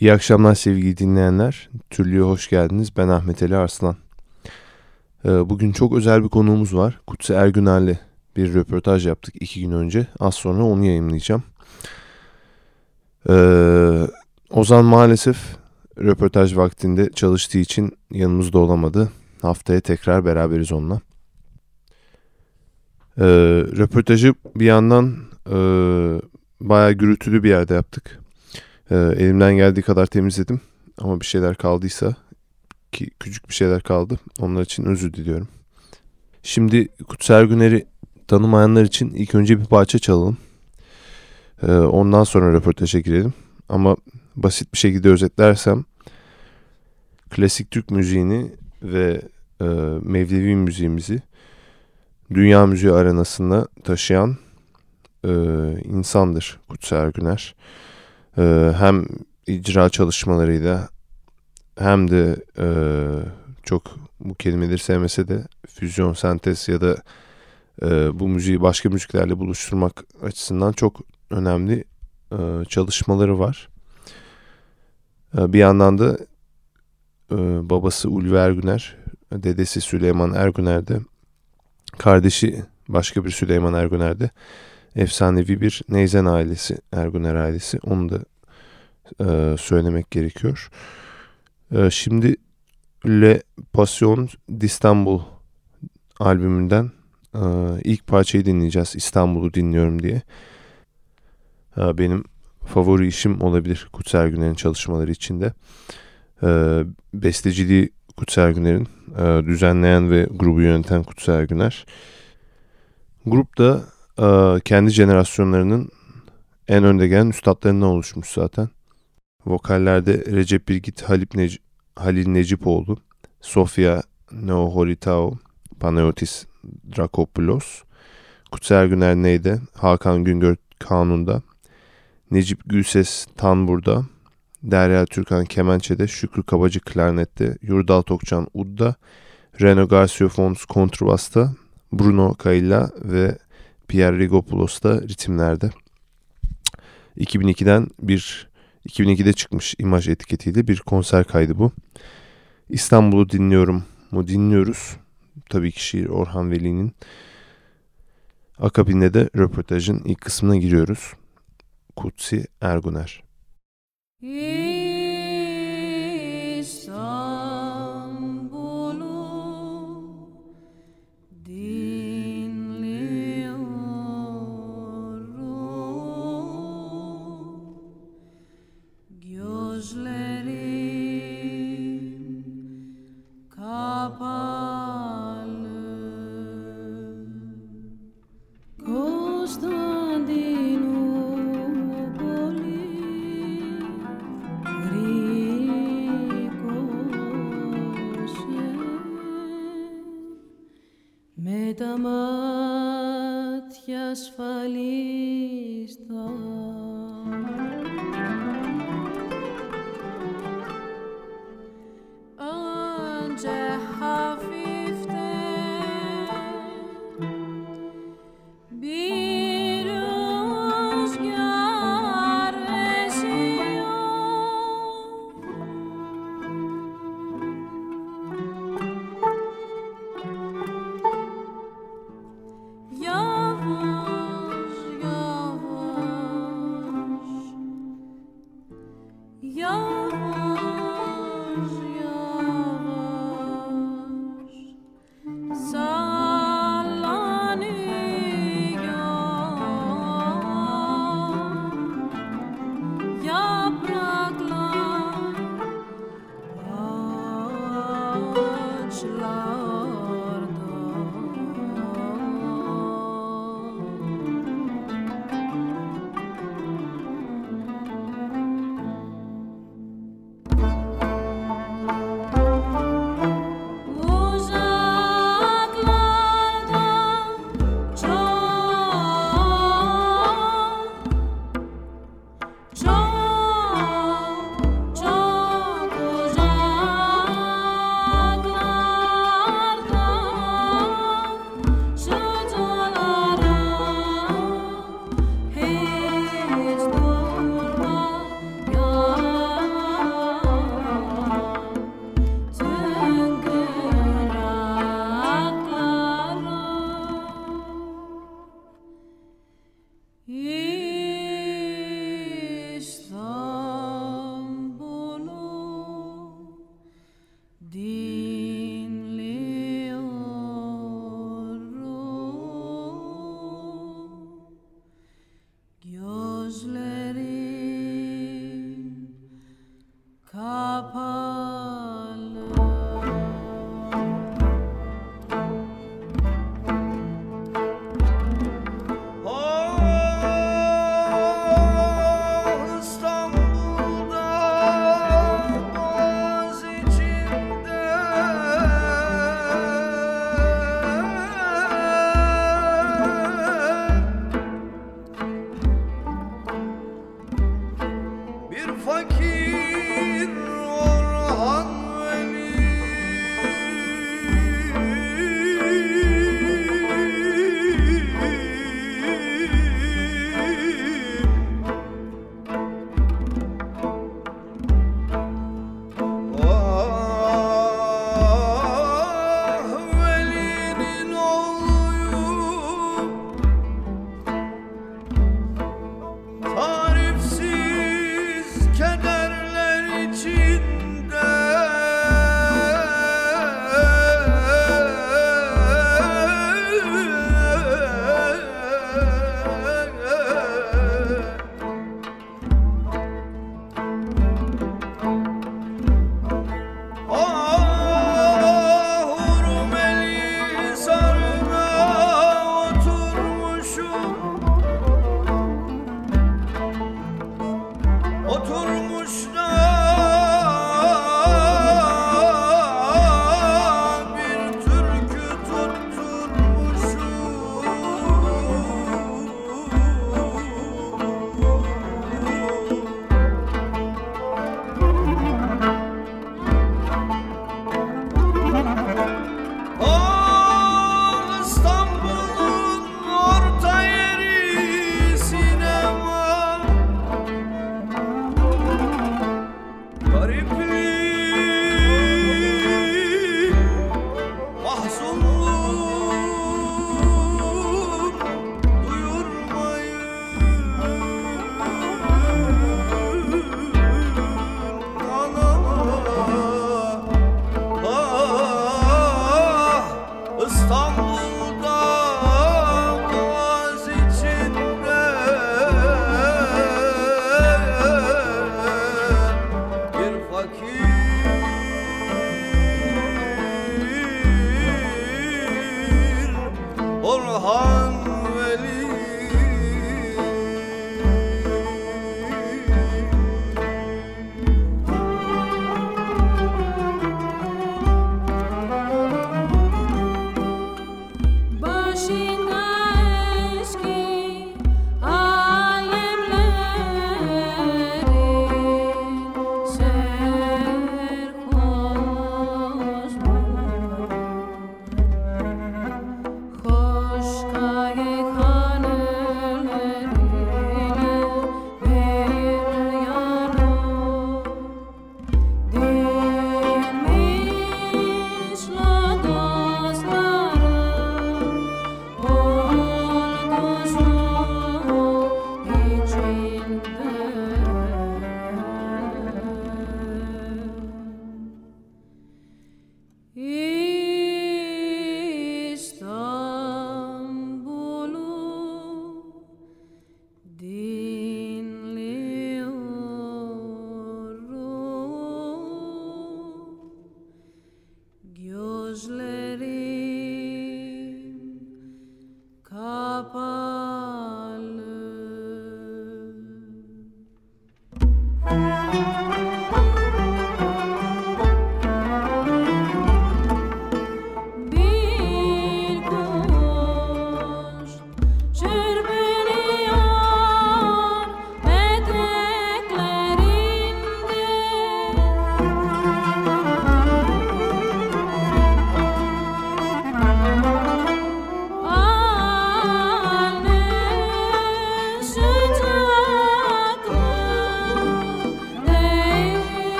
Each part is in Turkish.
İyi akşamlar sevgili dinleyenler. Türlü'ye hoş geldiniz. Ben Ahmet Ali Arslan. Ee, bugün çok özel bir konuğumuz var. Kutsi Ergüner'le bir röportaj yaptık iki gün önce. Az sonra onu yayınlayacağım. Ee, Ozan maalesef röportaj vaktinde çalıştığı için yanımızda olamadı. Haftaya tekrar beraberiz onunla. Ee, röportajı bir yandan e, bayağı gürültülü bir yerde yaptık. Ee, elimden geldiği kadar temizledim. Ama bir şeyler kaldıysa ki küçük bir şeyler kaldı. Onlar için özür diliyorum. Şimdi Kutsal Güner'i tanımayanlar için ilk önce bir parça çalalım. Ee, ondan sonra röportaja girelim. Ama basit bir şekilde özetlersem klasik Türk müziğini ve e, Mevlevi müziğimizi dünya müziği arenasında taşıyan e, insandır Kutsal Ergüner. E, hem icra çalışmalarıyla hem de e, çok bu kelimeleri sevmese de füzyon, sentez ya da e, bu müziği başka müziklerle buluşturmak açısından çok önemli e, çalışmaları var. E, bir yandan da e, babası Ulvi Ergüner, dedesi Süleyman Ergüner de kardeşi başka bir Süleyman Ergüner de efsanevi bir Neyzen ailesi, Ergüner ailesi. Onu da e, söylemek gerekiyor. E, şimdi Le Passion d'Istanbul albümünden e, ilk parçayı dinleyeceğiz. İstanbul'u dinliyorum diye. E, benim favori işim olabilir Kutsal Güner'in çalışmaları içinde. E, besteciliği Kutsal Güner'in, e, düzenleyen ve grubu yöneten Kutsal Güner. Grup da e, kendi jenerasyonlarının en önde gelen üstadlarından oluşmuş zaten. Vokallerde Recep Bilgit Halip Nec Halil Necipoğlu, Sofia Neoholitao, Panayotis Drakopoulos, Kutsal Güner Neyde, Hakan Güngör Kanun'da, Necip Gülses Tanbur'da, Derya Türkan Kemençe'de, Şükrü Kabacı Klarnet'te, Yurdal Tokcan Ud'da, Reno Garcia Fons Kontrabas'ta, Bruno Kailla ve Pierre Rigopoulos da ritimlerde. 2002'den bir 2002'de çıkmış imaj etiketiyle bir konser kaydı bu. İstanbul'u dinliyorum mu dinliyoruz. Tabii ki şiir Orhan Veli'nin. Akabinde de röportajın ilk kısmına giriyoruz. Kutsi Erguner.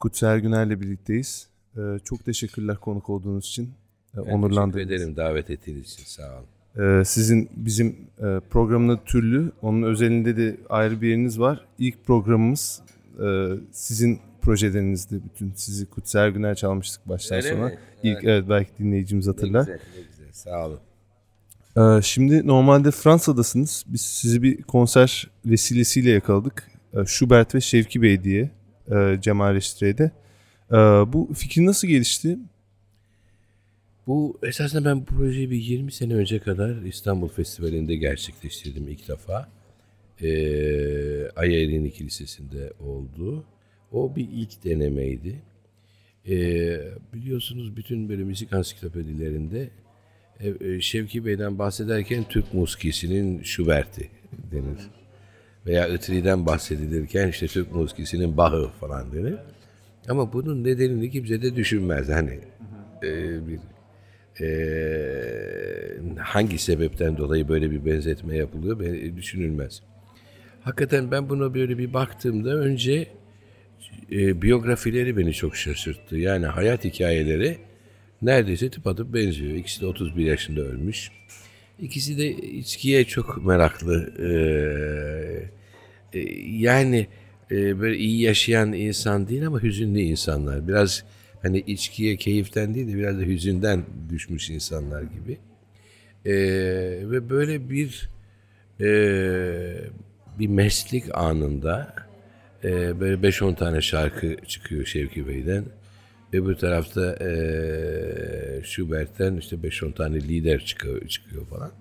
Kutsi Ergüner'le birlikteyiz. Ee, çok teşekkürler konuk olduğunuz için. Ee, ben Onurlandınız. teşekkür ederim davet ettiğiniz için sağ olun. Ee, sizin bizim e, programın türlü, onun özelinde de ayrı bir yeriniz var. İlk programımız e, sizin projelerinizdi. Bütün sizi Kutsi Ergüner çalmıştık baştan Öyle sona. Mi? İlk evet. evet belki dinleyicimiz hatırlar. Ne güzel, ne güzel. Sağ olun. Ee, şimdi normalde Fransa'dasınız. Biz sizi bir konser vesilesiyle yakaladık. Schubert ve Şevki Bey diye e, Cemal Reşitre'de. E, bu fikir nasıl gelişti? Bu esasında ben bu projeyi bir 20 sene önce kadar İstanbul Festivali'nde gerçekleştirdim ilk defa. Ee, Ayer'in Kilisesi'nde oldu. O bir ilk denemeydi. Ee, biliyorsunuz bütün böyle müzik ansiklopedilerinde e, e, Şevki Bey'den bahsederken Türk muskisinin Schubert'i denir. Veya Itri'den bahsedilirken işte Türk muskisinin Bach'ı falan denir. Ama bunun nedenini kimse de düşünmez. Hani e, bir e, hangi sebepten dolayı böyle bir benzetme yapılıyor ben, düşünülmez. Hakikaten ben buna böyle bir baktığımda önce e, biyografileri beni çok şaşırttı. Yani hayat hikayeleri neredeyse tıpatıp benziyor. İkisi de 31 yaşında ölmüş. İkisi de içkiye çok meraklı. Ee, e, yani e, böyle iyi yaşayan insan değil ama hüzünlü insanlar. Biraz hani içkiye keyiften değil de biraz da hüzünden düşmüş insanlar gibi. Ee, ve böyle bir e, bir meslek anında e, böyle 5-10 tane şarkı çıkıyor Şevki Bey'den. Öbür tarafta e, Schubert'ten işte 5-10 tane lider çıkıyor, çıkıyor falan.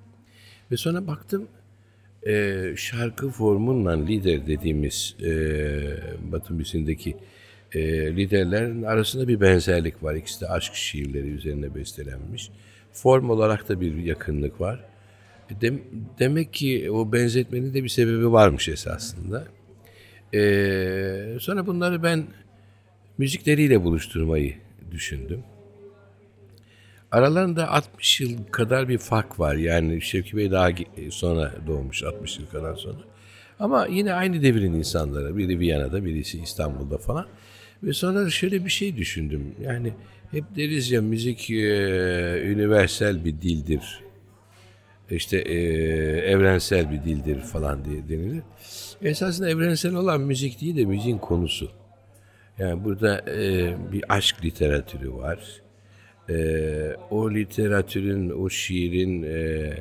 Ve sonra baktım e, şarkı formunla lider dediğimiz e, Batı müziğindeki e, liderlerin arasında bir benzerlik var. İkisi de aşk şiirleri üzerine bestelenmiş. Form olarak da bir yakınlık var. Dem, demek ki o benzetmenin de bir sebebi varmış esasında. E, sonra bunları ben müzikleriyle buluşturmayı düşündüm. Aralarında 60 yıl kadar bir fark var. Yani Şevki Bey daha sonra doğmuş 60 yıl kadar sonra. Ama yine aynı devrin insanları. Biri Viyana'da, birisi İstanbul'da falan. Ve sonra şöyle bir şey düşündüm. Yani hep deriz ya müzik e, üniversal bir dildir. İşte e, evrensel bir dildir falan diye denilir. Esasında evrensel olan müzik değil de müziğin konusu. Yani burada e, bir aşk literatürü var. E, o literatürün, o şiirin e,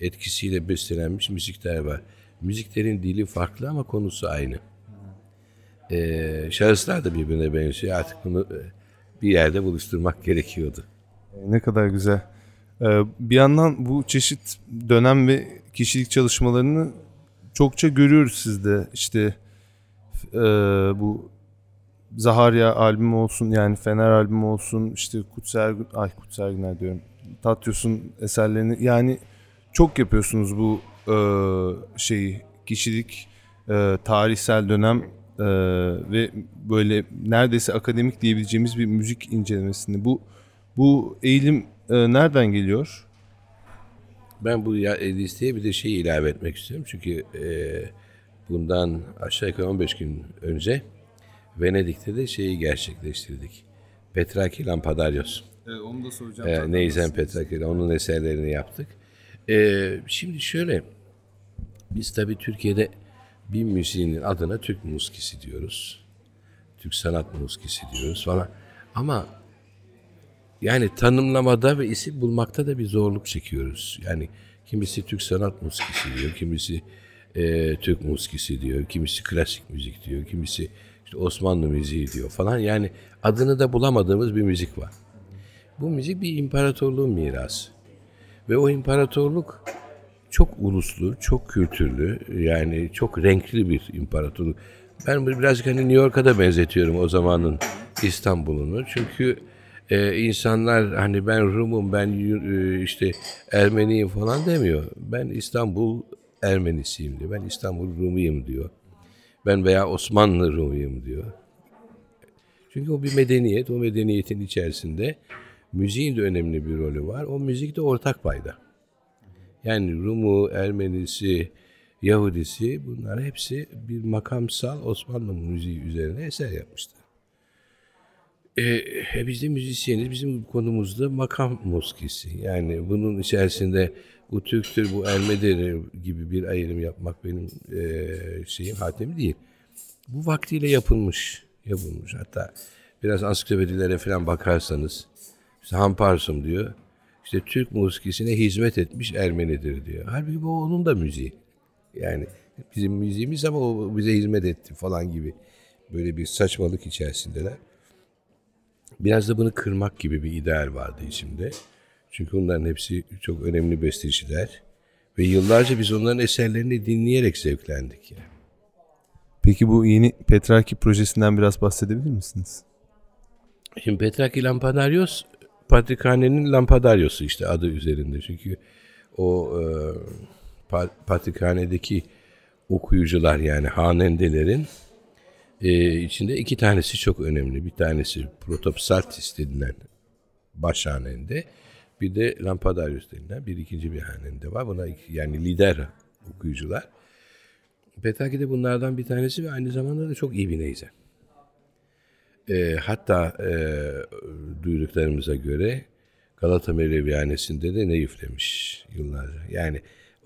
etkisiyle beslenmiş müzikler var. Müziklerin dili farklı ama konusu aynı. E, şahıslar da birbirine benziyor. Artık bunu e, bir yerde buluşturmak gerekiyordu. Ne kadar güzel. Ee, bir yandan bu çeşit dönem ve kişilik çalışmalarını çokça görüyoruz sizde. İşte e, bu Zaharya albümü olsun yani Fener albümü olsun işte Kutsal ay Kutsal Günler diyorum. Tatyos'un eserlerini yani çok yapıyorsunuz bu e, şeyi kişilik e, tarihsel dönem e, ve böyle neredeyse akademik diyebileceğimiz bir müzik incelemesini bu bu eğilim e, nereden geliyor? Ben bu listeye bir de şey ilave etmek istiyorum çünkü e, bundan aşağı yukarı 15 gün önce Venedik'te de şeyi gerçekleştirdik. Petraki Lampadaryos. Evet, onu da soracağım. Ee, Neyzen Petraki, onun eserlerini yaptık. Ee, şimdi şöyle, biz tabii Türkiye'de bir müziğinin adına Türk muskisi diyoruz. Türk sanat muskisi diyoruz falan. Ama yani tanımlamada ve isim bulmakta da bir zorluk çekiyoruz. Yani kimisi Türk sanat muskisi diyor, kimisi e, Türk muskisi diyor, kimisi klasik müzik diyor, kimisi işte Osmanlı müziği diyor falan. Yani adını da bulamadığımız bir müzik var. Bu müzik bir imparatorluğun mirası. Ve o imparatorluk çok uluslu, çok kültürlü, yani çok renkli bir imparatorluk. Ben birazcık hani New York'a da benzetiyorum o zamanın İstanbul'unu. Çünkü e, insanlar hani ben Rum'um, ben e, işte Ermeniyim falan demiyor. Ben İstanbul Ermenisiyim diyor. Ben İstanbul Rumuyum diyor. Ben veya Osmanlı Rumuyum diyor. Çünkü o bir medeniyet. O medeniyetin içerisinde müziğin de önemli bir rolü var. O müzik de ortak payda. Yani Rumu, Ermenisi, Yahudisi bunlar hepsi bir makamsal Osmanlı müziği üzerine eser yapmıştı. E, e, biz de müzisyeniz. Bizim konumuzda makam muskisi. Yani bunun içerisinde bu Türktür, bu Ermenidir gibi bir ayrım yapmak benim e, şeyim, hatemi değil. Bu vaktiyle yapılmış, yapılmış. Hatta biraz ansiklopedilere falan bakarsanız, işte Hamparsum diyor, işte Türk muskisine hizmet etmiş Ermenidir diyor. Halbuki bu onun da müziği. Yani bizim müziğimiz ama o bize hizmet etti falan gibi böyle bir saçmalık içerisindeler. Biraz da bunu kırmak gibi bir ideal vardı içimde. Çünkü onların hepsi çok önemli besteciler. Ve yıllarca biz onların eserlerini dinleyerek zevklendik. Yani. Peki bu yeni Petraki projesinden biraz bahsedebilir misiniz? Şimdi Petraki Lampadarios Patrikhane'nin Lampadarios'u işte adı üzerinde. Çünkü o e, Patrikhane'deki okuyucular yani hanendelerin e, içinde iki tanesi çok önemli. Bir tanesi Protopsaltis denilen baş hanende. Bir de Lampadarius denilen bir ikinci bir hanende var. Buna yani lider okuyucular. Petaki de bunlardan bir tanesi ve aynı zamanda da çok iyi bir neyze. E, hatta e, duyduklarımıza göre Galata Mevlevihanesi'nde de ne üflemiş yıllarca. Yani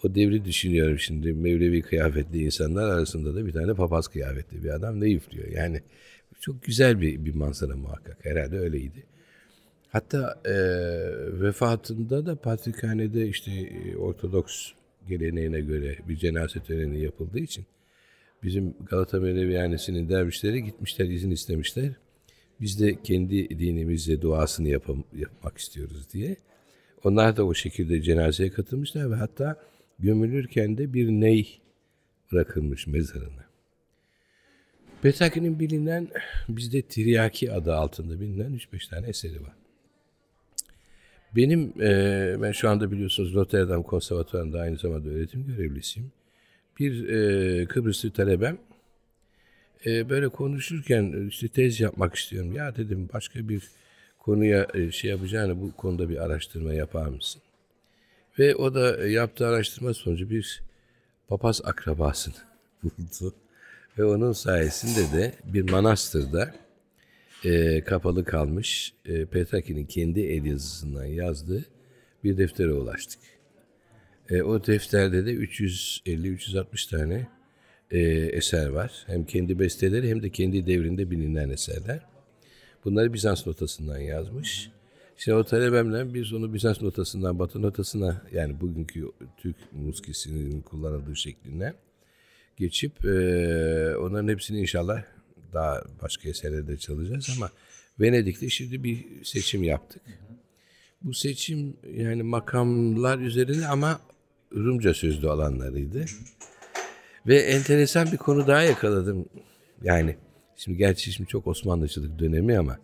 o devri düşünüyorum şimdi Mevlevi kıyafetli insanlar arasında da bir tane papaz kıyafetli bir adam ne üflüyor. Yani çok güzel bir, bir manzara muhakkak herhalde öyleydi. Hatta e, vefatında da Patrikhane'de işte e, Ortodoks geleneğine göre bir cenaze töreni yapıldığı için bizim Galata Mevlevihanesi'nin dervişleri gitmişler, izin istemişler. Biz de kendi dinimizle duasını yapam, yapmak istiyoruz diye. Onlar da o şekilde cenazeye katılmışlar ve hatta gömülürken de bir ney bırakılmış mezarına. Betaki'nin bilinen, bizde Tiryaki adı altında bilinen 3-5 tane eseri var. Benim, e, ben şu anda biliyorsunuz Rotterdam Konservatuvarı'nda aynı zamanda öğretim görevlisiyim. Bir e, Kıbrıslı talebem e, böyle konuşurken işte tez yapmak istiyorum. Ya dedim başka bir konuya e, şey yapacağını bu konuda bir araştırma yapar mısın? Ve o da yaptığı araştırma sonucu bir papaz akrabasını buldu. Ve onun sayesinde de bir manastırda e, kapalı kalmış e, Petraki'nin kendi el yazısından yazdığı bir deftere ulaştık. E, o defterde de 350-360 tane e, eser var. Hem kendi besteleri hem de kendi devrinde bilinen eserler. Bunları Bizans notasından yazmış. Şimdi o talebemle biz onu Bizans notasından Batı notasına yani bugünkü Türk muskisinin kullanıldığı şekline geçip e, onların hepsini inşallah daha başka eserlerde çalacağız ama Venedik'te şimdi bir seçim yaptık. Bu seçim yani makamlar üzerine ama Rumca sözlü olanlarıydı. Ve enteresan bir konu daha yakaladım. Yani şimdi gerçi şimdi çok Osmanlıcılık dönemi ama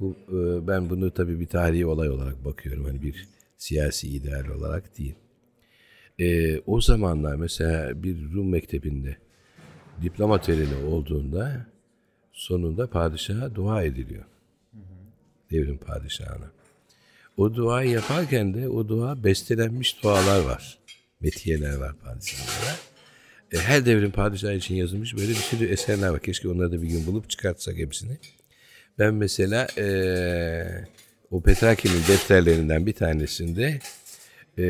bu e, ben bunu tabii bir tarihi olay olarak bakıyorum. Hani bir siyasi ideal olarak değil. E, o zamanlar mesela bir Rum mektebinde diploma töreni olduğunda sonunda padişaha dua ediliyor. Devrim padişahına. O duayı yaparken de o dua bestelenmiş dualar var. Metiyeler var padişahlara. E, her devrin padişahı için yazılmış böyle bir sürü eserler var. Keşke onları da bir gün bulup çıkartsak hepsini. Ben mesela e, o Petraki'nin defterlerinden bir tanesinde e,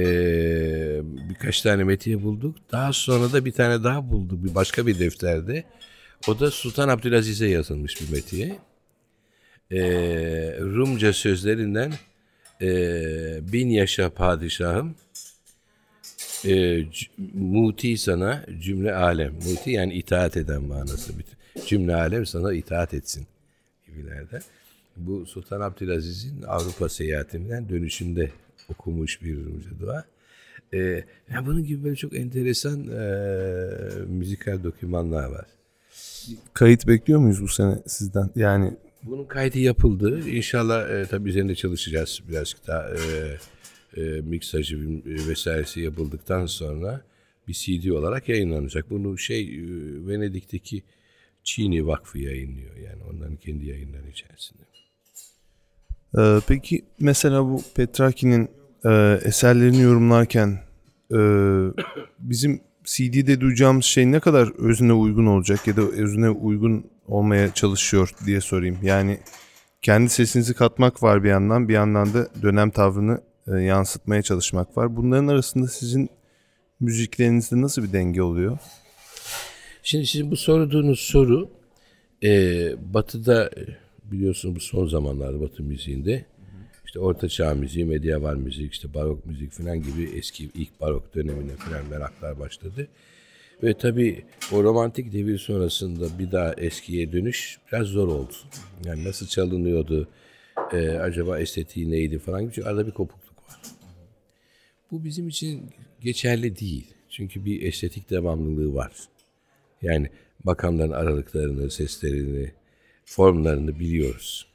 birkaç tane metiye bulduk. Daha sonra da bir tane daha bulduk bir başka bir defterde. O da Sultan Abdülaziz'e yazılmış bir metiye. E, Rumca sözlerinden e, bin yaşa padişahım e, muti sana cümle alem. Muti yani itaat eden manası. Cümle alem sana itaat etsin gibilerde. Bu Sultan Abdülaziz'in Avrupa seyahatinden dönüşünde okumuş bir Rumca dua. Ee, yani bunun gibi böyle çok enteresan e, müzikal dokümanlar var. Kayıt bekliyor muyuz bu sene sizden? Yani bunun kaydı yapıldı. İnşallah e, tabii üzerinde çalışacağız birazcık daha e, e, miksajı vesairesi yapıldıktan sonra bir CD olarak yayınlanacak. Bunu şey e, Venedik'teki Çini Vakfı yayınlıyor yani onların kendi yayınları içerisinde. Ee, peki mesela bu Petraki'nin e, eserlerini yorumlarken e, bizim CD'de duyacağımız şey ne kadar özüne uygun olacak ya da özüne uygun olmaya çalışıyor diye sorayım. Yani kendi sesinizi katmak var bir yandan bir yandan da dönem tavrını e, yansıtmaya çalışmak var. Bunların arasında sizin müziklerinizde nasıl bir denge oluyor? Şimdi sizin bu sorduğunuz soru e, Batı'da e, biliyorsunuz bu son zamanlarda Batı müziğinde işte Orta Çağ müziği, medieval müzik, işte barok müzik falan gibi eski ilk barok dönemine falan meraklar başladı. Ve tabii o romantik devir sonrasında bir daha eskiye dönüş biraz zor oldu. Yani nasıl çalınıyordu, e, acaba estetiği neydi falan gibi. Çünkü arada bir kopukluk var. Bu bizim için geçerli değil. Çünkü bir estetik devamlılığı var. Yani makamların aralıklarını, seslerini, formlarını biliyoruz.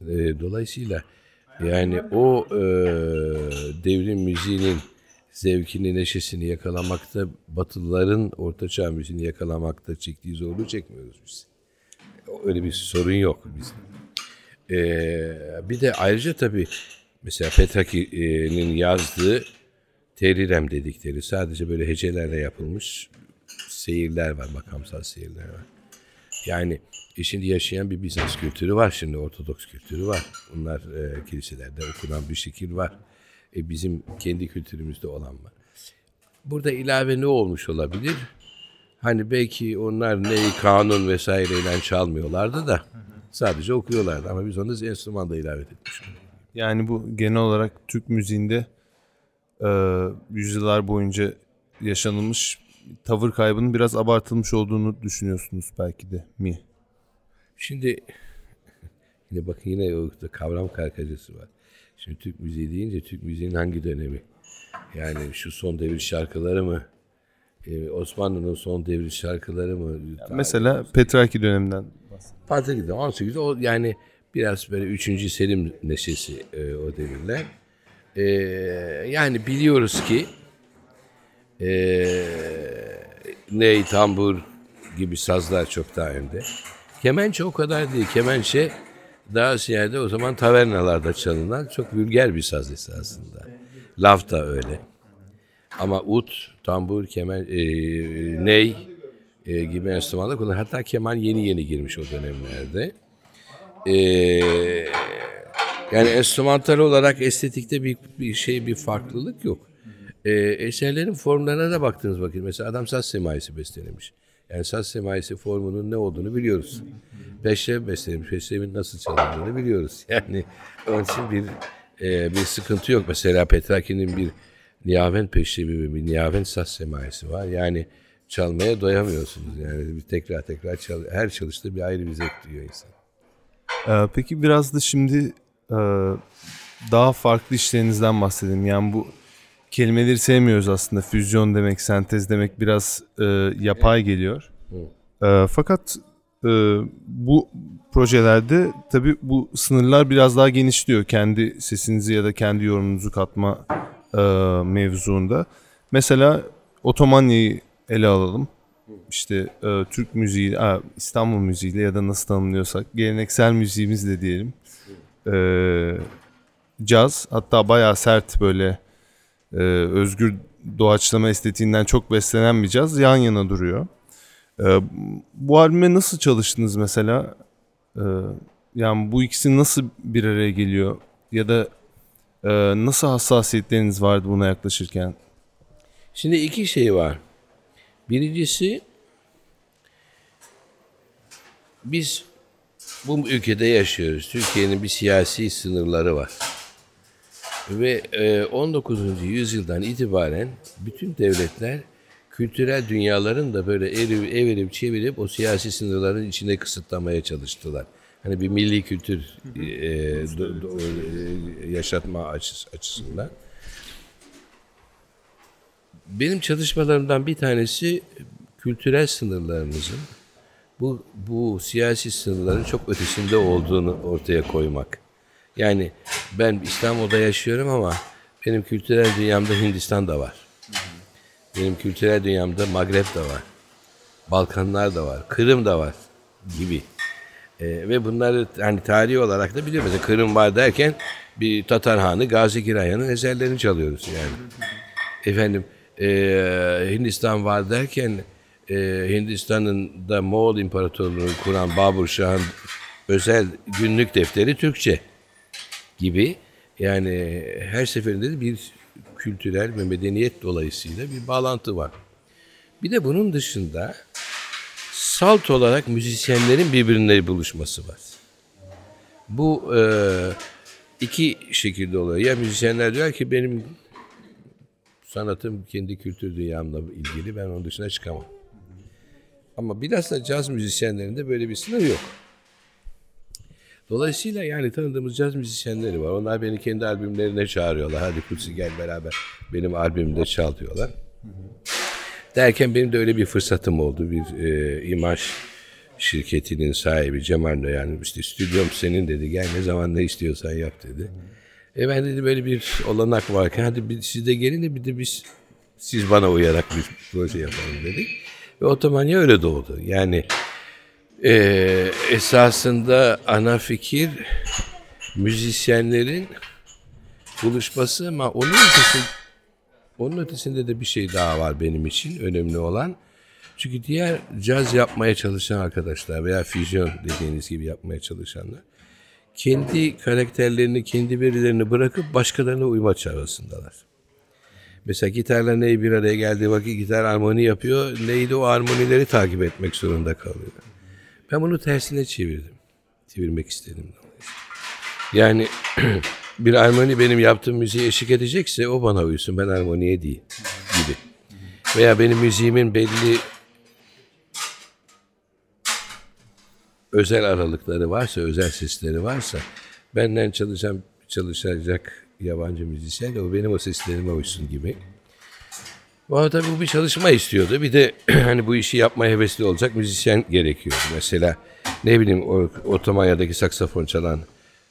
E, dolayısıyla yani o e, devrim müziğinin zevkini, neşesini yakalamakta, Batılıların ortaçağ müziğini yakalamakta çektiği zorluğu çekmiyoruz biz. Öyle bir sorun yok bizde. Ee, bir de ayrıca tabii mesela Petraki'nin yazdığı terirem dedikleri sadece böyle hecelerle yapılmış seyirler var, makamsal seyirler var. Yani e şimdi yaşayan bir Bizans kültürü var şimdi, Ortodoks kültürü var. Bunlar e, kiliselerde okunan bir şekil var. E, bizim kendi kültürümüzde olan var. Burada ilave ne olmuş olabilir? Hani belki onlar neyi kanun vesaireyle çalmıyorlardı da sadece okuyorlardı ama biz onu enstrümanda ilave etmiş Yani bu genel olarak Türk müziğinde e, yüzyıllar boyunca yaşanılmış tavır kaybının biraz abartılmış olduğunu düşünüyorsunuz belki de mi? Şimdi yine bakın yine o kavram karkacası var. Şimdi Türk müziği deyince Türk müziğinin hangi dönemi? Yani şu son devir şarkıları mı? Ee, Osmanlı'nın son devir şarkıları mı? Yani mesela Petraki döneminden Petraki 18'de o yani biraz böyle 3. Selim neşesi e, o devirler. E, yani biliyoruz ki e, ney, tambur gibi sazlar çok daha önde. Kemençe o kadar değil. Kemençe daha ziyade o zaman tavernalarda çalınan çok vulger bir saz esasında. Laf da öyle. Ama ut, tambur, kemen, e, ney e, gibi enstrümanlar kullanılır. Hatta keman yeni yeni girmiş o dönemlerde. E, yani enstrümantal olarak estetikte bir, bir şey, bir farklılık yok. E, eserlerin formlarına da baktığınız vakit mesela adam saz semaisi bestelemiş. Yani saz semaisi formunun ne olduğunu biliyoruz. Peşrev beslemiş. Peşrevin nasıl çalındığını biliyoruz. Yani onun için bir e, bir sıkıntı yok. Mesela Petraki'nin bir Niyaven peşrevi bir Niyaven saz semaisi var. Yani çalmaya doyamıyorsunuz. Yani bir tekrar tekrar çal her çalıştığı bir ayrı bir zevk duyuyor insan. Ee, peki biraz da şimdi e, daha farklı işlerinizden bahsedelim. Yani bu kelimeleri sevmiyoruz aslında. Füzyon demek, sentez demek biraz e, yapay geliyor. E, fakat e, bu projelerde tabii bu sınırlar biraz daha genişliyor. Kendi sesinizi ya da kendi yorumunuzu katma e, mevzuunda. Mesela Otomanya'yı ele alalım. İşte e, Türk müziği, a, İstanbul müziğiyle ya da nasıl tanımlıyorsak geleneksel müziğimiz de diyelim. E, caz hatta bayağı sert böyle e, özgür doğaçlama estetiğinden çok beslenen bir caz yan yana duruyor. E, bu albüme nasıl çalıştınız mesela? E, yani bu ikisi nasıl bir araya geliyor? Ya da e, nasıl hassasiyetleriniz vardı buna yaklaşırken? Şimdi iki şey var. Birincisi biz bu ülkede yaşıyoruz. Türkiye'nin bir siyasi sınırları var. Ve 19. E, yüzyıldan itibaren bütün devletler kültürel dünyaların da böyle ev, evirip çevirip o siyasi sınırların içinde kısıtlamaya çalıştılar. Hani bir milli kültür e, do, do, e, yaşatma açıs, açısından. Benim çalışmalarımdan bir tanesi kültürel sınırlarımızın bu, bu siyasi sınırların çok ötesinde olduğunu ortaya koymak. Yani ben İstanbul'da yaşıyorum ama benim kültürel dünyamda Hindistan da var. Benim kültürel dünyamda Magreb de var. Balkanlar da var. Kırım da var gibi. E, ve bunları hani tarihi olarak da biliyor. Mesela Kırım var derken bir Tatar Hanı Gazi Giraya'nın eserlerini çalıyoruz yani. Efendim e, Hindistan var derken e, Hindistan'ın da Moğol İmparatorluğu'nu kuran Babur Şah'ın özel günlük defteri Türkçe gibi. Yani her seferinde bir kültürel ve medeniyet dolayısıyla bir bağlantı var. Bir de bunun dışında salt olarak müzisyenlerin birbirine buluşması var. Bu e, iki şekilde oluyor. Ya müzisyenler diyor ki benim sanatım kendi kültür dünyamla ilgili ben onun dışına çıkamam. Ama bilhassa caz müzisyenlerinde böyle bir sınır yok. Dolayısıyla yani tanıdığımız caz müzisyenleri var. Onlar beni kendi albümlerine çağırıyorlar. Hadi Kutsi gel beraber benim albümümde çal diyorlar. Derken benim de öyle bir fırsatım oldu. Bir e, imaj şirketinin sahibi Cemal yani işte stüdyom senin dedi. Gel ne zaman ne istiyorsan yap dedi. E ben dedi böyle bir olanak varken hadi bir, siz de gelin de bir de biz siz bana uyarak bir proje yapalım dedik. Ve Otomanya öyle doğdu. Yani e, esasında ana fikir müzisyenlerin buluşması ama onun ötesinde, onun ötesinde de bir şey daha var benim için önemli olan. Çünkü diğer caz yapmaya çalışan arkadaşlar veya füzyon dediğiniz gibi yapmaya çalışanlar kendi karakterlerini, kendi verilerini bırakıp başkalarına uyma çabasındalar. Mesela gitarla ney bir araya geldiği vakit gitar armoni yapıyor. Neydi o armonileri takip etmek zorunda kalıyor. Ben bunu tersine çevirdim. Çevirmek istedim. Yani bir armoni benim yaptığım müziğe eşlik edecekse o bana uysun. Ben armoniye değil gibi. Veya benim müziğimin belli özel aralıkları varsa, özel sesleri varsa benden çalışan çalışacak yabancı müzisyen o benim o seslerime uysun gibi. Bu tabii bu bir çalışma istiyordu. Bir de hani bu işi yapmaya hevesli olacak müzisyen gerekiyordu. Mesela ne bileyim o Otomanya'daki saksafon çalan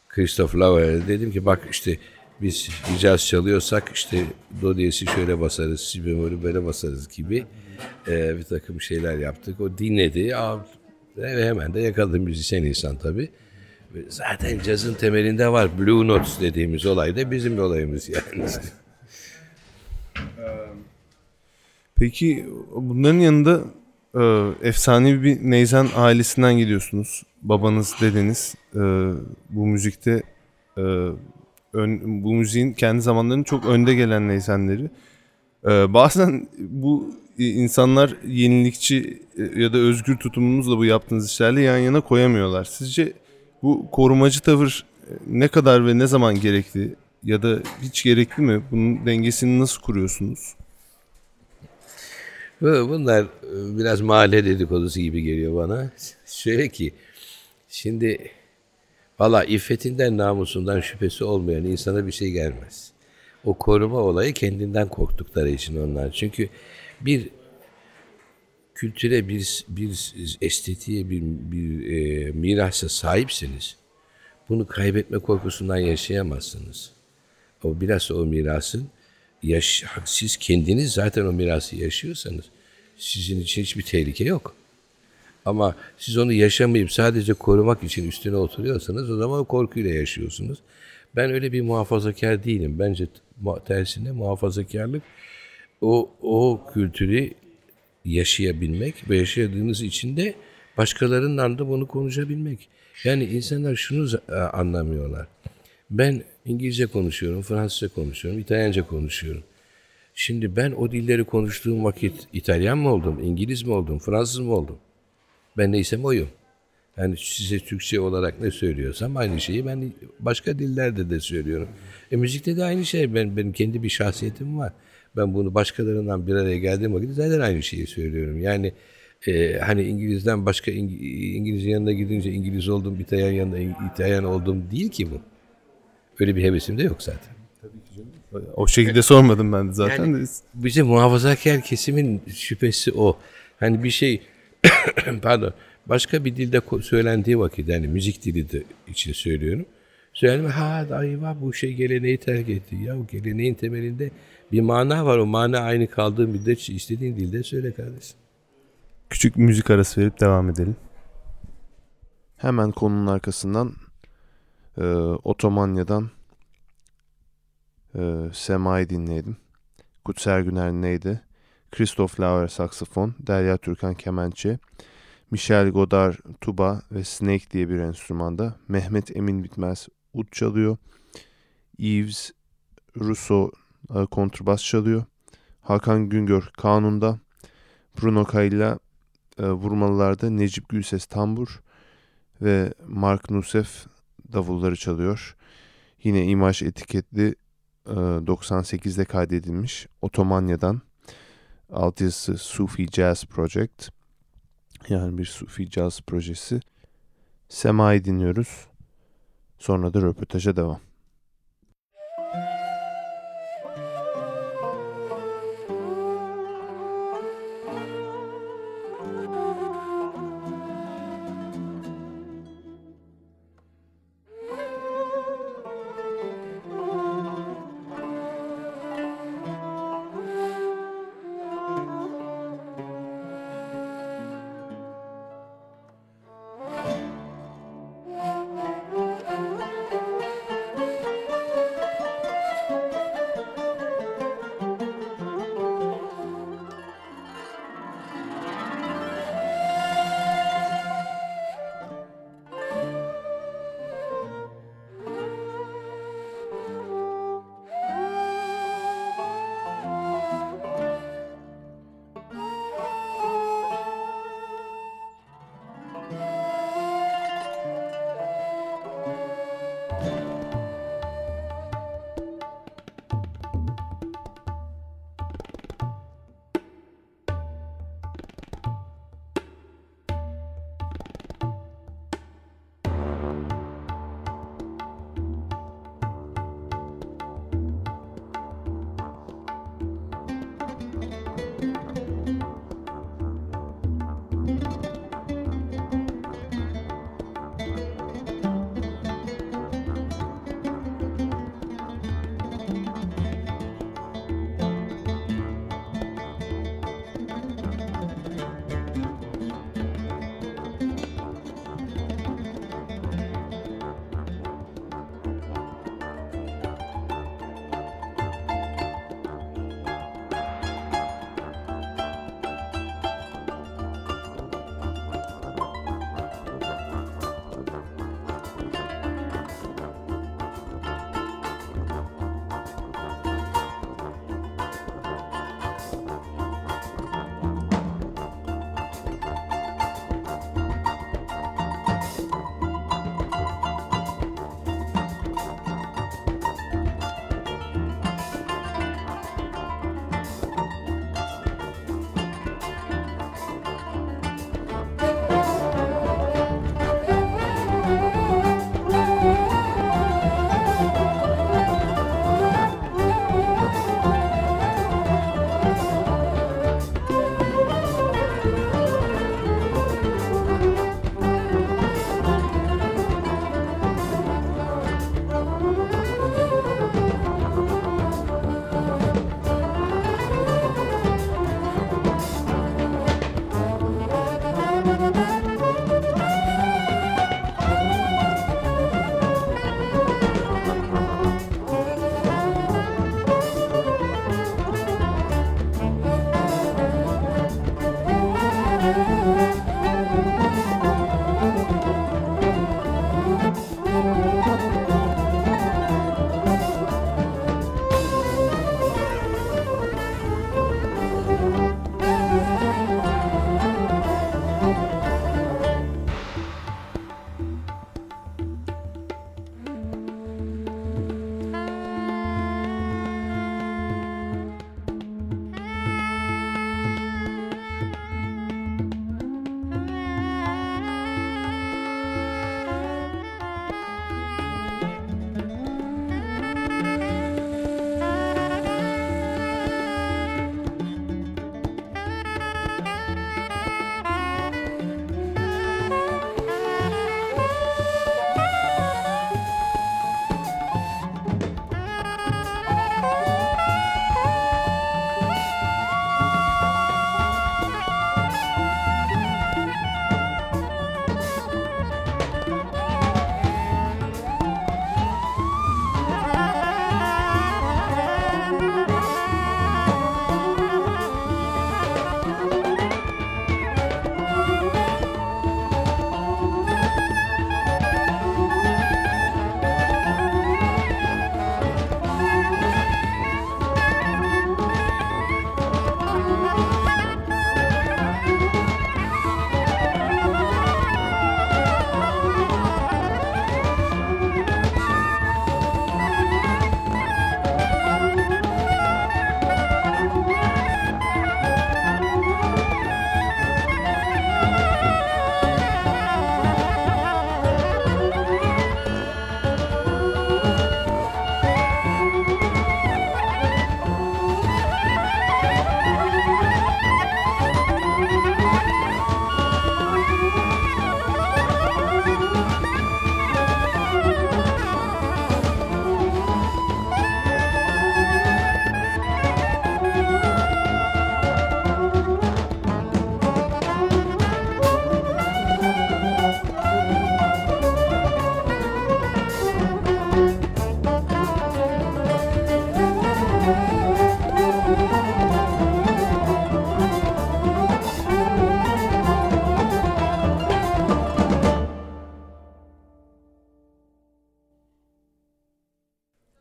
Christoph Lauer dedim ki bak işte biz caz çalıyorsak işte do diyesi şöyle basarız, si bemolü böyle basarız gibi e, bir takım şeyler yaptık. O dinledi. Aa, ve hemen de yakaladı müzisyen insan tabii. Zaten cazın temelinde var. Blue Notes dediğimiz olay da bizim olayımız yani. Peki bunların yanında e, efsanevi bir Neyzen ailesinden geliyorsunuz. Babanız, dedeniz e, bu müzikte e, ön, bu müziğin kendi zamanlarının çok önde gelen Neyzenleri. E, bazen bu insanlar yenilikçi e, ya da özgür tutumunuzla bu yaptığınız işlerle yan yana koyamıyorlar. Sizce bu korumacı tavır e, ne kadar ve ne zaman gerekli ya da hiç gerekli mi? Bunun dengesini nasıl kuruyorsunuz? Bunlar e, biraz mahalle dedikodusu gibi geliyor bana. Şöyle ki şimdi valla iffetinden namusundan şüphesi olmayan insana bir şey gelmez. O koruma olayı kendinden korktukları için onlar. Çünkü bir kültüre, bir, bir estetiğe, bir, bir e, mirasa sahipseniz bunu kaybetme korkusundan yaşayamazsınız. O biraz o mirasın yaş, siz kendiniz zaten o mirası yaşıyorsanız sizin için hiçbir tehlike yok. Ama siz onu yaşamayıp sadece korumak için üstüne oturuyorsanız o zaman o korkuyla yaşıyorsunuz. Ben öyle bir muhafazakar değilim. Bence tersine muhafazakarlık o, o kültürü yaşayabilmek ve yaşadığınız için de başkalarından da bunu konuşabilmek. Yani insanlar şunu anlamıyorlar. Ben İngilizce konuşuyorum, Fransızca konuşuyorum, İtalyanca konuşuyorum. Şimdi ben o dilleri konuştuğum vakit İtalyan mı oldum, İngiliz mi oldum, Fransız mı oldum? Ben neysem oyum. Yani size Türkçe olarak ne söylüyorsam aynı şeyi ben başka dillerde de söylüyorum. E müzikte de aynı şey. Ben benim kendi bir şahsiyetim var. Ben bunu başkalarından bir araya geldiğim vakit zaten aynı şeyi söylüyorum. Yani e, hani İngiliz'den başka İng İngiliz yanına gidince İngiliz oldum, İtalyan yanında İtalyan oldum değil ki bu. Öyle bir hevesim de yok zaten. Tabii ki canım. O şekilde sormadım ben de zaten. Yani, bize muhafazakar kesimin şüphesi o. Hani bir şey pardon başka bir dilde söylendiği vakit yani müzik dili de için söylüyorum. Söyleme ha dayıva bu şey geleneği terk etti. Ya o geleneğin temelinde bir mana var. O mana aynı kaldığı müddetçe istediğin dilde söyle kardeşim. Küçük müzik arası verip devam edelim. Hemen konunun arkasından e, Otomanya'dan e, Sema'yı dinleyelim. Kutser Güner neydi? Christoph Lauer saksafon, Derya Türkan kemençe, Michel Godard tuba ve Snake diye bir enstrümanda, Mehmet Emin Bitmez ud çalıyor, Yves Russo e, kontrbas çalıyor. Hakan Güngör kanunda, Bruno Kayla e, vurmalılarda, Necip Gülses tambur ve Mark Nusef davulları çalıyor. Yine imaj etiketli e, 98'de kaydedilmiş Otomanya'dan alt yazısı Sufi Jazz Project yani bir Sufi Jazz projesi. Sema'yı dinliyoruz. Sonra da röportaja devam.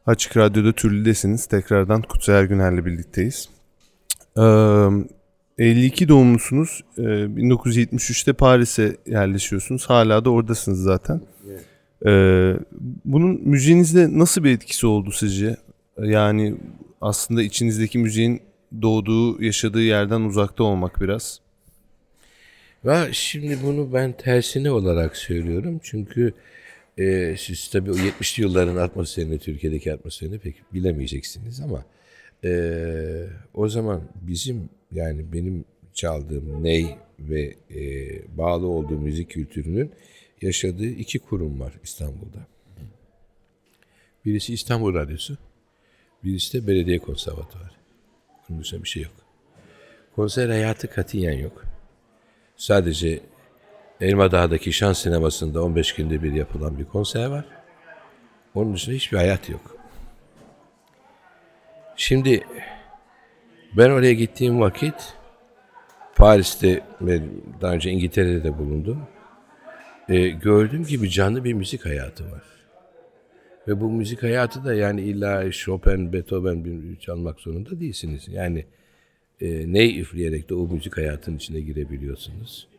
Açık Radyo'da Türlü'desiniz. Tekrardan Kutsi Ergüner'le birlikteyiz. Ee, 52 doğumlusunuz. Ee, 1973'te Paris'e yerleşiyorsunuz. Hala da oradasınız zaten. Ee, bunun müziğinizde nasıl bir etkisi oldu sizce? Yani aslında içinizdeki müziğin doğduğu, yaşadığı yerden uzakta olmak biraz. Ve şimdi bunu ben tersine olarak söylüyorum. Çünkü e, siz tabii o 70'li yılların atmosferini, Türkiye'deki atmosferini pek bilemeyeceksiniz ama e, o zaman bizim yani benim çaldığım ney ve e, bağlı olduğu müzik kültürünün yaşadığı iki kurum var İstanbul'da. Birisi İstanbul Radyosu, birisi de Belediye Konservatuvarı. Bunun bir şey yok. Konser hayatı katiyen yok. Sadece Elma Dağ'daki Şans Sineması'nda 15 günde bir yapılan bir konser var. Onun dışında hiçbir hayat yok. Şimdi ben oraya gittiğim vakit Paris'te ve daha önce İngiltere'de de bulundum. E, gördüğüm gibi canlı bir müzik hayatı var. Ve bu müzik hayatı da yani illa Chopin, Beethoven çalmak zorunda değilsiniz. Yani e, ney üfleyerek de o müzik hayatının içine girebiliyorsunuz.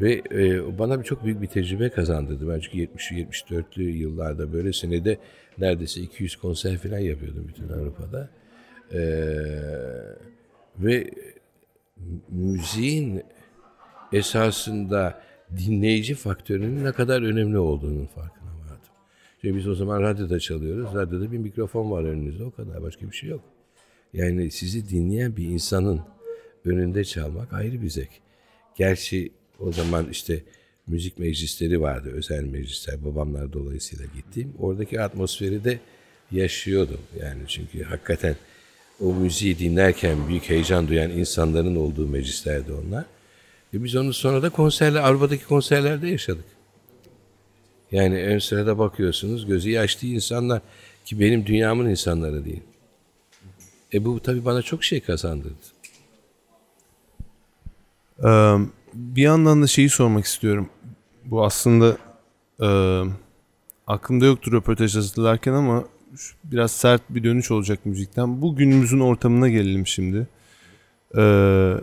Ve e, bana çok büyük bir tecrübe kazandırdı. Ben çünkü 70-74'lü yıllarda böyle senede neredeyse 200 konser falan yapıyordum bütün Avrupa'da. E, ve müziğin esasında dinleyici faktörünün ne kadar önemli olduğunun farkına vardım. Çünkü biz o zaman radyoda çalıyoruz. Radyoda bir mikrofon var önünüzde o kadar başka bir şey yok. Yani sizi dinleyen bir insanın önünde çalmak ayrı bir zevk. Gerçi o zaman işte müzik meclisleri vardı, özel meclisler. Babamlar dolayısıyla gittiğim. Oradaki atmosferi de yaşıyordum. Yani çünkü hakikaten o müziği dinlerken büyük heyecan duyan insanların olduğu meclislerdi onlar. E biz onu sonra da konserler, Avrupa'daki konserlerde yaşadık. Yani ön sırada bakıyorsunuz gözü yaşlı insanlar ki benim dünyamın insanları değil. E bu tabii bana çok şey kazandırdı. Ee, bir yandan da şeyi sormak istiyorum. Bu aslında e, aklımda yoktu röportaj hazırlarken ama biraz sert bir dönüş olacak müzikten. Bu günümüzün ortamına gelelim şimdi. Ee,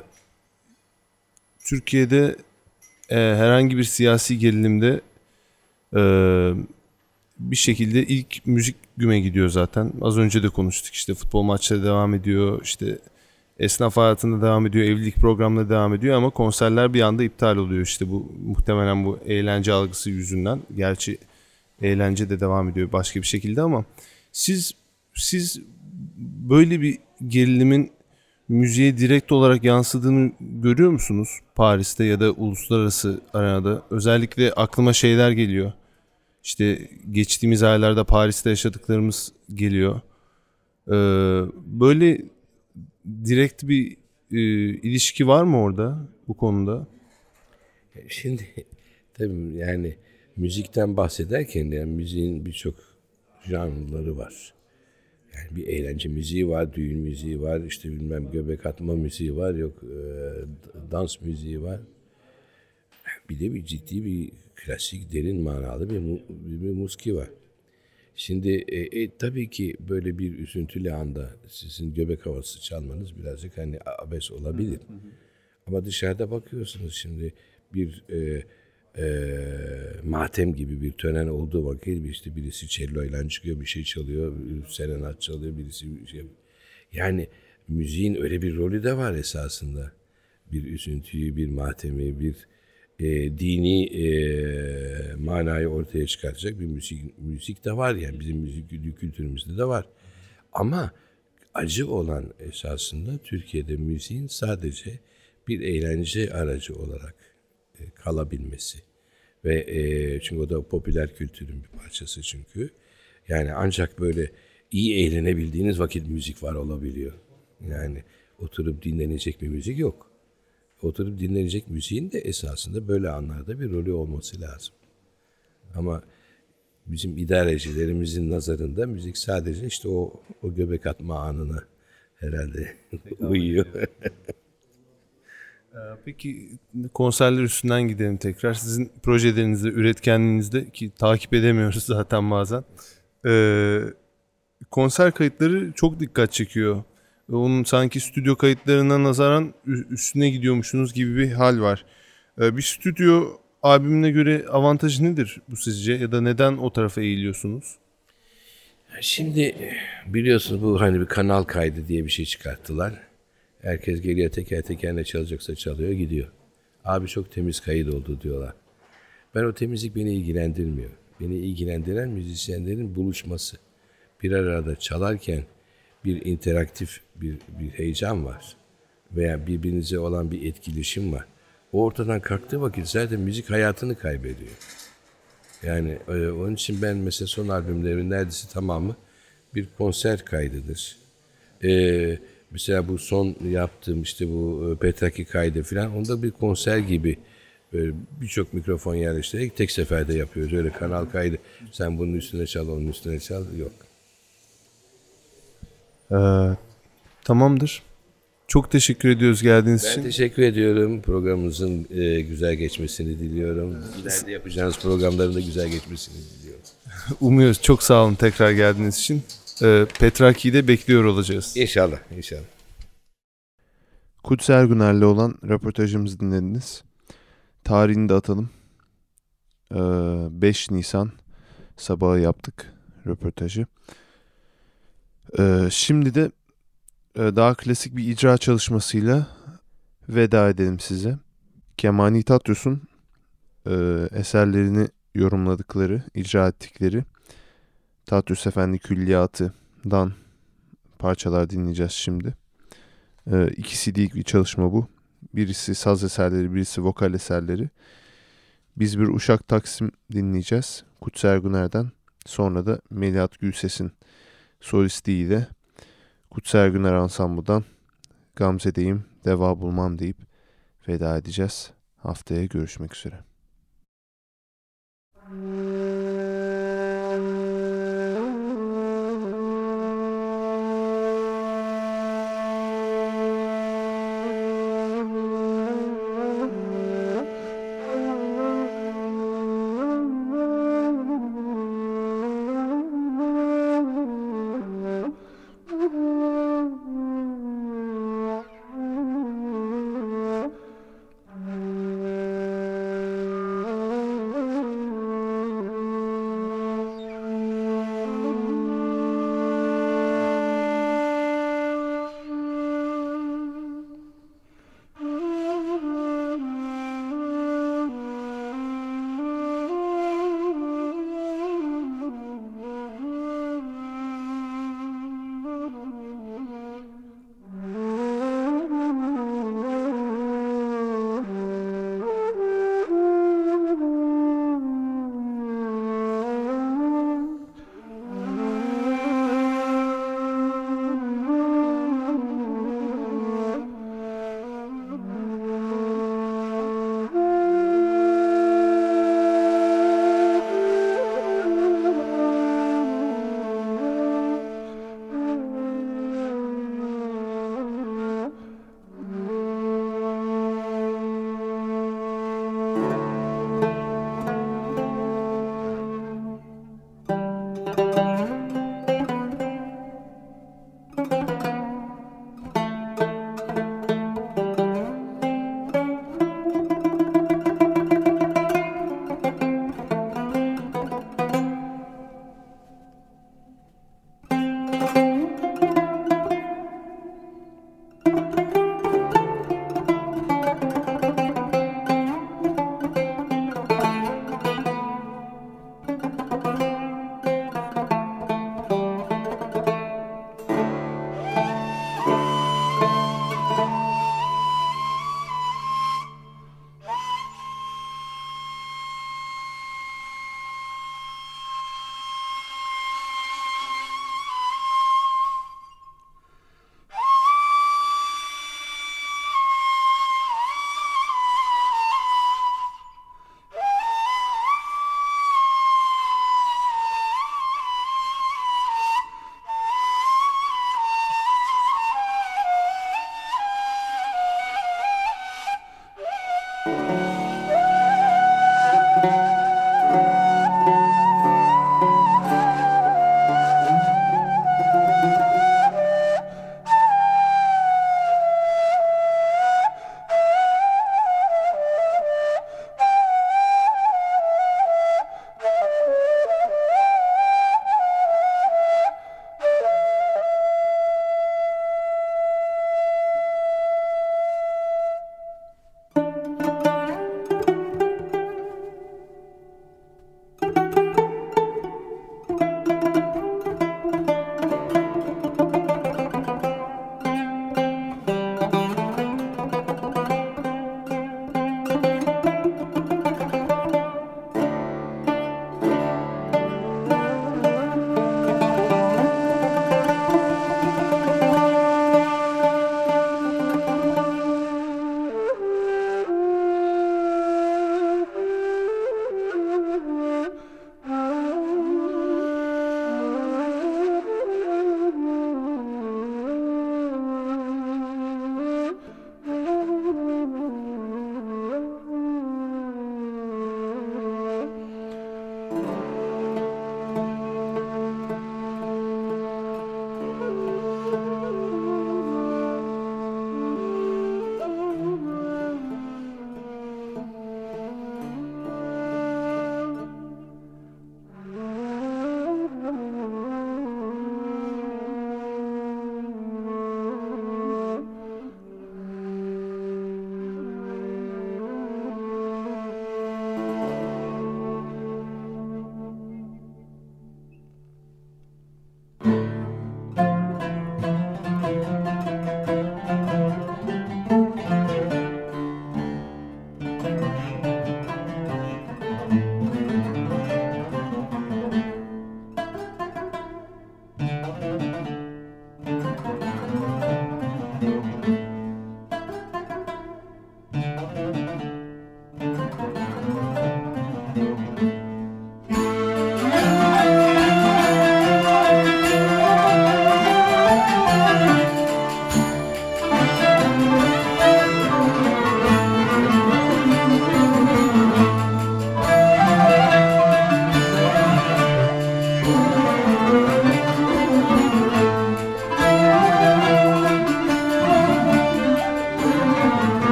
Türkiye'de e, herhangi bir siyasi gerilimde e, bir şekilde ilk müzik güme gidiyor zaten. Az önce de konuştuk işte futbol maçları devam ediyor. işte esnaf hayatında devam ediyor. Evlilik programları devam ediyor ama konserler bir anda iptal oluyor. işte bu muhtemelen bu eğlence algısı yüzünden. Gerçi eğlence de devam ediyor başka bir şekilde ama siz siz böyle bir gerilimin müziğe direkt olarak yansıdığını görüyor musunuz? Paris'te ya da uluslararası arenada. Özellikle aklıma şeyler geliyor. İşte geçtiğimiz aylarda Paris'te yaşadıklarımız geliyor. Ee, böyle direkt bir e, ilişki var mı orada bu konuda? Şimdi tabii yani müzikten bahsederken yani müziğin birçok janrları var. Yani bir eğlence müziği var, düğün müziği var, işte bilmem göbek atma müziği var, yok e, dans müziği var. Bir de bir ciddi bir klasik, derin manalı bir, bir, bir muski var. Şimdi e, e, tabii ki böyle bir üzüntülü anda sizin göbek havası çalmanız birazcık hani abes olabilir. Ama dışarıda bakıyorsunuz şimdi bir e, e, matem gibi bir tören olduğu vakit işte birisi cello ile çıkıyor bir şey çalıyor, serenat çalıyor, birisi bir şey. Yani müziğin öyle bir rolü de var esasında. Bir üzüntüyü, bir matemi, bir e, dini e, manayı ortaya çıkartacak bir müzik müzik de var yani bizim müzik kültürümüzde de var. Ama acı olan esasında Türkiye'de müziğin sadece bir eğlence aracı olarak e, kalabilmesi. Ve e, çünkü o da popüler kültürün bir parçası çünkü. Yani ancak böyle iyi eğlenebildiğiniz vakit müzik var olabiliyor. Yani oturup dinlenecek bir müzik yok. Oturup dinlenecek müziğin de esasında böyle anlarda bir rolü olması lazım. Ama bizim idarecilerimizin nazarında müzik sadece işte o, o göbek atma anına herhalde uyuyor. Ee, peki konserler üstünden gidelim tekrar. Sizin projelerinizde, üretkenliğinizde ki takip edemiyoruz zaten bazen. Ee, konser kayıtları çok dikkat çekiyor. Onun sanki stüdyo kayıtlarına nazaran üstüne gidiyormuşsunuz gibi bir hal var. Ee, Bir stüdyo albümüne göre avantajı nedir bu sizce? Ya da neden o tarafa eğiliyorsunuz? Şimdi biliyorsunuz bu hani bir kanal kaydı diye bir şey çıkarttılar. Herkes geliyor teker teker ne çalacaksa çalıyor gidiyor. Abi çok temiz kayıt oldu diyorlar. Ben o temizlik beni ilgilendirmiyor. Beni ilgilendiren müzisyenlerin buluşması. Bir arada çalarken bir interaktif bir, bir heyecan var. Veya birbirinize olan bir etkileşim var. O ortadan kalktığı vakit zaten müzik hayatını kaybediyor. Yani e, onun için ben mesela son albümlerimin neredeyse tamamı bir konser kaydıdır. E, mesela bu son yaptığım işte bu e, Petraki kaydı falan onda bir konser gibi böyle birçok mikrofon yerleştirerek tek seferde yapıyoruz. Öyle kanal kaydı sen bunun üstüne çal onun üstüne çal yok. Ee, tamamdır. Çok teşekkür ediyoruz geldiğiniz Ben için. teşekkür ediyorum. Programımızın e, güzel geçmesini diliyorum. İleride yapacağınız programların da güzel geçmesini diliyorum. Umuyoruz. Çok sağ olun tekrar geldiğiniz için. Ee, Petraki'yi de bekliyor olacağız. İnşallah, inşallah. Kudüs Ergüner'le olan röportajımızı dinlediniz. Tarihini de atalım. Ee, 5 Nisan sabahı yaptık röportajı. Ee, şimdi de e, daha klasik bir icra çalışmasıyla veda edelim size. Kemani Tatyos'un e, eserlerini yorumladıkları, icra ettikleri Tatyos Efendi Külliyatı'dan parçalar dinleyeceğiz şimdi. Ee, iki CD'lik bir çalışma bu. Birisi saz eserleri, birisi vokal eserleri. Biz bir Uşak Taksim dinleyeceğiz. Kutsi Erguner'den. Sonra da Melihat Gülses'in solistiyle Kutsi Erguner Ansamblı'dan Gamze'deyim, deva bulmam deyip veda edeceğiz. Haftaya görüşmek üzere. Gamze'deyim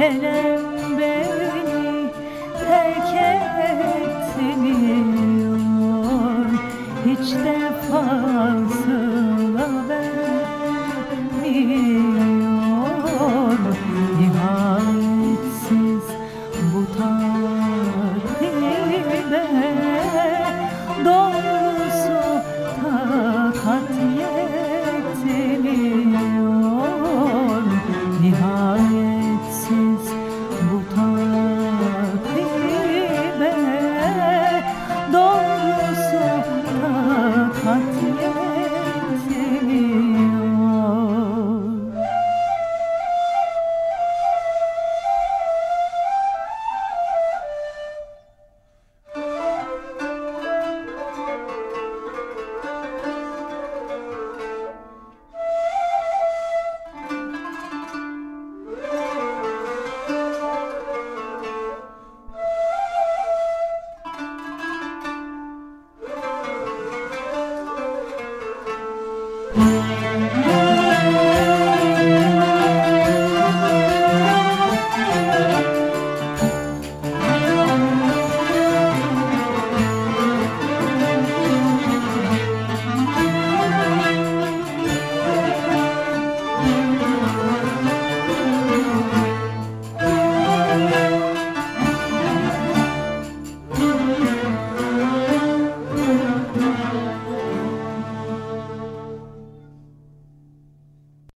Elem beni terk etmiyor. Hiç defasıla